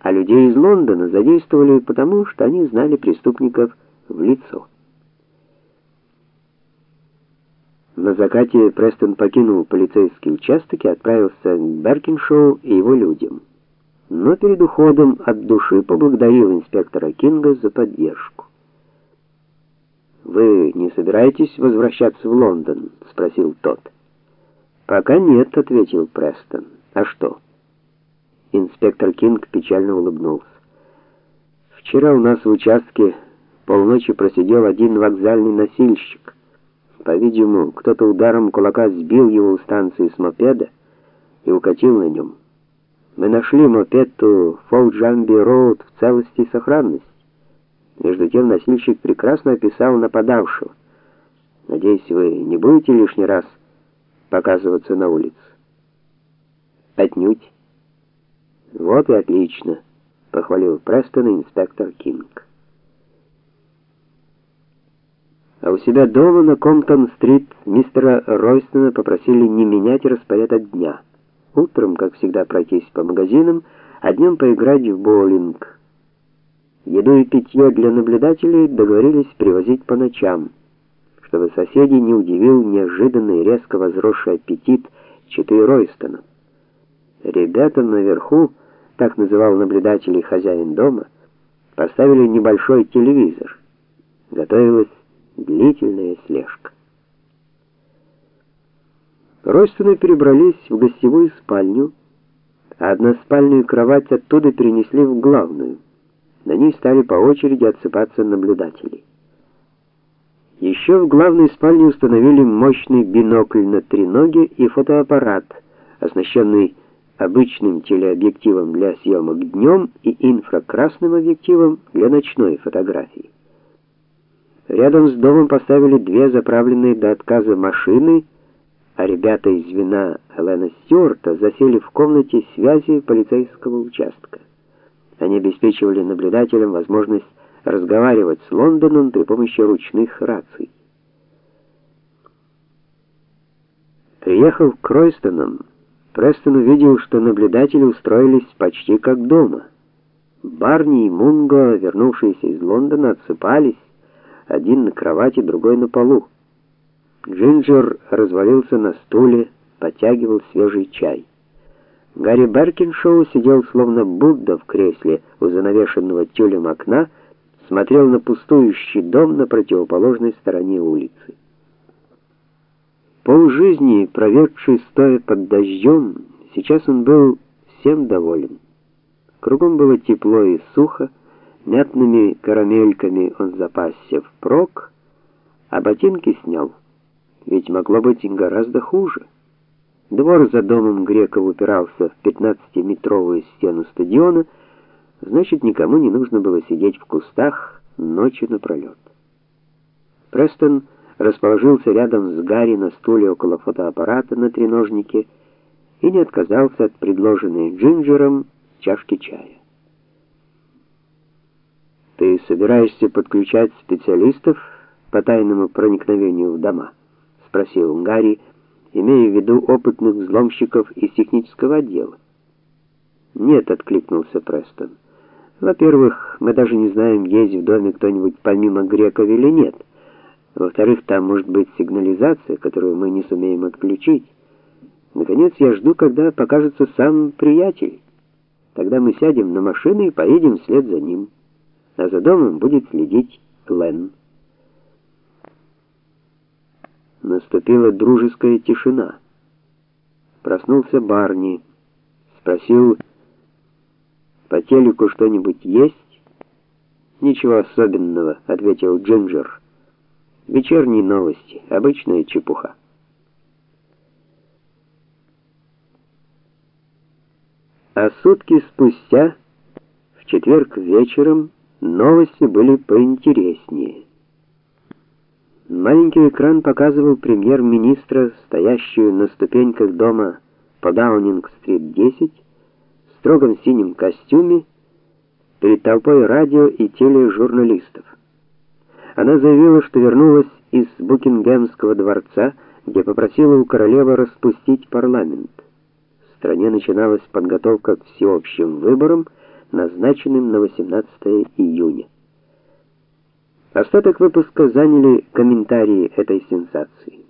а людей из Лондона задействовали потому, что они знали преступников в лицо. На закате Престон покинул полицейский участок и отправился к Беркиншоу и его людям. Но перед уходом от души поблагодарил инспектора Кинга за поддержку. Вы не собираетесь возвращаться в Лондон, спросил тот. Пока нет, ответил Престон. А что? Инспектор Кинг печально улыбнулся. Вчера у нас в участке полночи просидел один вокзальный носильщик. По-видимому, кто-то ударом кулака сбил его у станции с мопеда и укатил на нем. Мы нашли мопед у Фолджамби Роуд в целости и сохранности. Между тем носильщик прекрасно описал нападавшего. Надеюсь, вы не будете лишний раз показываться на улице. Отнюдь. Вот и отлично, похвалил Престон инспектор Кинг. А у себя дома на Комптон-стрит мистера Ройстона попросили не менять распорядок дня. Утром, как всегда, пройтись по магазинам, а днем поиграть в боулинг. Еду и питье для наблюдателей договорились привозить по ночам, чтобы соседей не удивил неожиданный резко возросший аппетит читы Ройстона. Ребята наверху, так называл наблюдателей хозяин дома, поставили небольшой телевизор. Готовилась длительная слежка. Ройстоны перебрались в гостевую спальню, а односпальную кровать оттуда перенесли в главную. На ней стали по очереди отсыпаться наблюдатели. Еще в главной спальне установили мощный бинокль на треноге и фотоаппарат, оснащенный обычным телеобъективом для съемок днем и инфракрасным объективом для ночной фотографии. Рядом с домом поставили две заправленные до отказа машины, а ребята из звена Элена Стюарта засели в комнате связи полицейского участка. Они обеспечивали наблюдателям возможность разговаривать с Лондоном при помощи ручных раций. Приехав к Кройстонам, Престон увидел, что наблюдатели устроились почти как дома. Барни и Мунго, вернувшиеся из Лондона, отсыпались, один на кровати, другой на полу. Джинджер развалился на стуле, потягивал свежий чай. Гарри Беркиншоу сидел словно Будда в кресле у занавешенного тюлем окна, смотрел на пустующий дом на противоположной стороне улицы. Полжизни, проведший стоя под дождем, сейчас он был всем доволен. Кругом было тепло и сухо, мятными карамельками он запасся впрок, а ботинки снял. Ведь могло быть гораздо хуже. Двор за домом Греков упирался в пятнадцатиметровую стену стадиона, значит, никому не нужно было сидеть в кустах ночью напролет. Престон расположился рядом с Гарри на стуле около фотоаппарата на треножнике и не отказался от предложенной Джинджером чашки чая. Ты собираешься подключать специалистов по тайному проникновению в дома? спросил Гарри имея в виду опытных взломщиков из технического отдела. Нет, откликнулся Престон. Во-первых, мы даже не знаем, есть в доме кто-нибудь помимо Греков или нет. Во-вторых, там может быть сигнализация, которую мы не сумеем отключить. Наконец, я жду, когда покажется сам приятель. Тогда мы сядем на машину и поедем вслед за ним. А за домом будет следить Лен. Наступила дружеская тишина. Проснулся Барни, спросил: "По телеку что-нибудь есть?" "Ничего особенного", ответил Джинджер. "Вечерние новости, обычная чепуха". А сутки спустя, в четверг вечером, новости были поинтереснее. Маленький экран показывал премьер-министра, стоящую на ступеньках дома по Даунинг-стрит 10, в строгом синем костюме, перед толпой радио и тележурналистов. Она заявила, что вернулась из Букингемского дворца, где попросила у королевы распустить парламент. В стране начиналась подготовка к всеобщим выборам, назначенным на 18 июня. Остаток выпуска заняли комментарии этой сенсации.